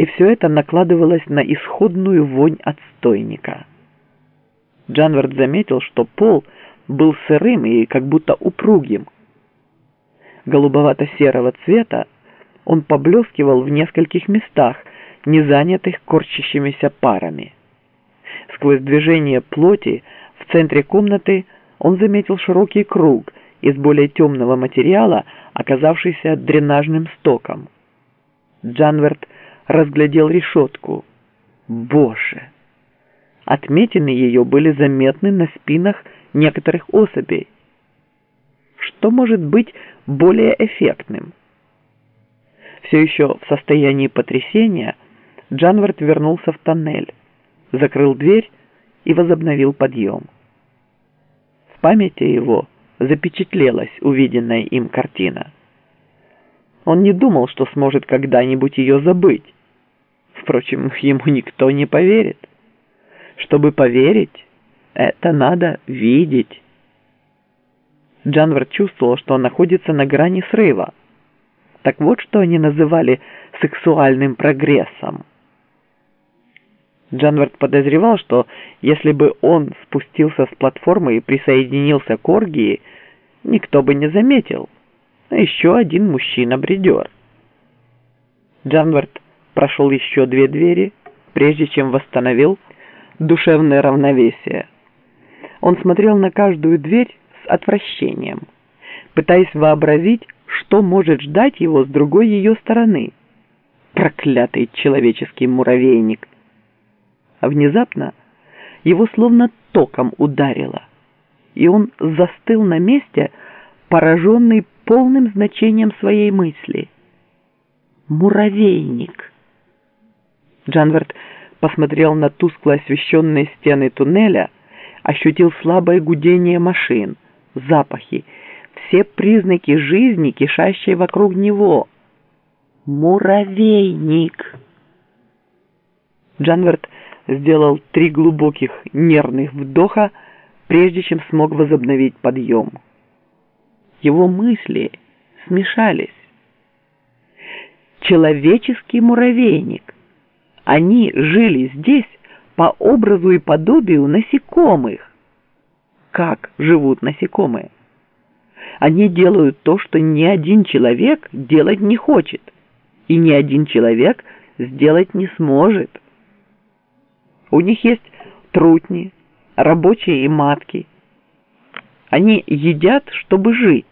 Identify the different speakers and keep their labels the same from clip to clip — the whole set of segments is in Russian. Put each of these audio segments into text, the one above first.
Speaker 1: и все это накладывалось на исходную вонь отстойника. Джанвард заметил, что пол был сырым и как будто упругим. Голубовато-серого цвета он поблескивал в нескольких местах, не занятых корчащимися парами. Сквозь движение плоти в центре комнаты он заметил широкий круг из более темного материала, оказавшийся дренажным стоком. Джанверт разглядел решетку. Боже! Отметины ее были заметны на спинах некоторых особей. Что может быть более эффектным? Все еще в состоянии потрясения Джанвард вернулся в тоннель, закрыл дверь и возобновил подъем. В памяти его запечатлелась увиденная им картина. Он не думал, что сможет когда-нибудь ее забыть. Впрочем, ему никто не поверит. Чтобы поверить, это надо видеть. Джанвар чувствовал, что он находится на грани срыва. Так вот, что они называли сексуальным прогрессом. Джанвард подозревал, что если бы он спустился с платформы и присоединился к оргии, никто бы не заметил. Еще один мужчина-бредер. Джанвард прошел еще две двери, прежде чем восстановил душевное равновесие. Он смотрел на каждую дверь с отвращением, пытаясь вообразить, что может ждать его с другой ее стороны. Проклятый человеческий муравейник! А внезапно его словно током ударило, и он застыл на месте, пораженный полным значением своей мысли. Муравейник! Джанверт посмотрел на тускло освещенные стены туннеля, ощутил слабое гудение машин, запахи, все признаки жизни, кишащей вокруг него. Муравейник! Джанверт сделал три глубоких нервных вдоха, прежде чем смог возобновить подъем. Его мысли смешались. Человеческий муравейник. Они жили здесь по образу и подобию насекомых. Как живут насекомые? Они делают то, что ни один человек делать не хочет, и ни один человек сделать не сможет. У них есть трутни, рабочие и матки. Они едят, чтобы жить.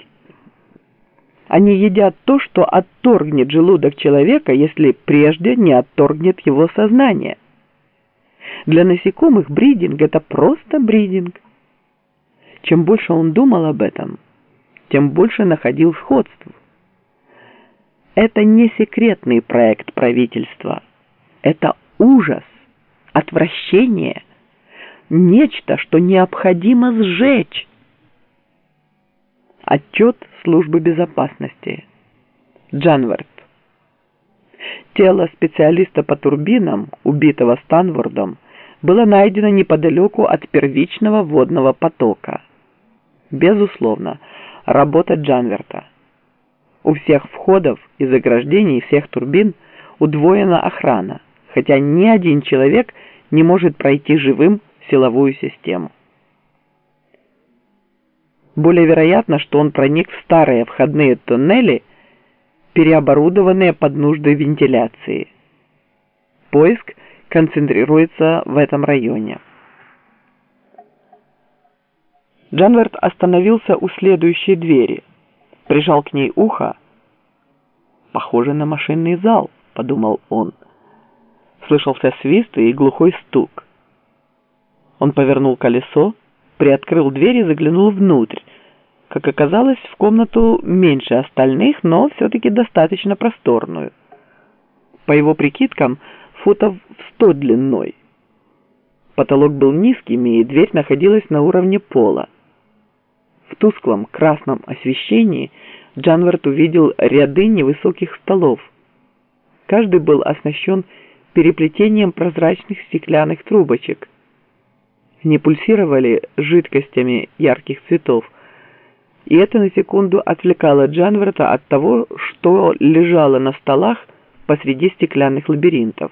Speaker 1: Они едят то, что отторгнет желудок человека, если прежде не отторгнет его сознание. Для насекомых бридинг – это просто бридинг. Чем больше он думал об этом, тем больше находил сходств. Это не секретный проект правительства. Это ужас отвращение, нечто, что необходимо сжечь. Отчет службы безопасности. Джанвард. Тело специалиста по турбинам, убитого Станвордом, было найдено неподалеку от первичного водного потока. Безусловно, работа Джанверта. У всех входов и заграждений всех турбин удвоена охрана хотя ни один человек не может пройти живым силовую систему. Более вероятно, что он проник в старые входные туннели, переоборудованные под нужды вентиляции. Поиск концентрируется в этом районе. Джанверт остановился у следующей двери, прижал к ней ухо. «Похоже на машинный зал», — подумал он слышался свист и глухой стук. Он повернул колесо, приоткрыл дверь и заглянул внутрь. Как оказалось, в комнату меньше остальных, но все-таки достаточно просторную. По его прикидкам, футов в сто длиной. Потолок был низким, и дверь находилась на уровне пола. В тусклом красном освещении Джанвард увидел ряды невысоких столов. Каждый был оснащен переплетением прозрачных стеклянных трубочек. Не пульсировали жидкостями ярких цветов, и это на секунду отвлекало Джанверта от того, что лежало на столах посреди стеклянных лабиринтов.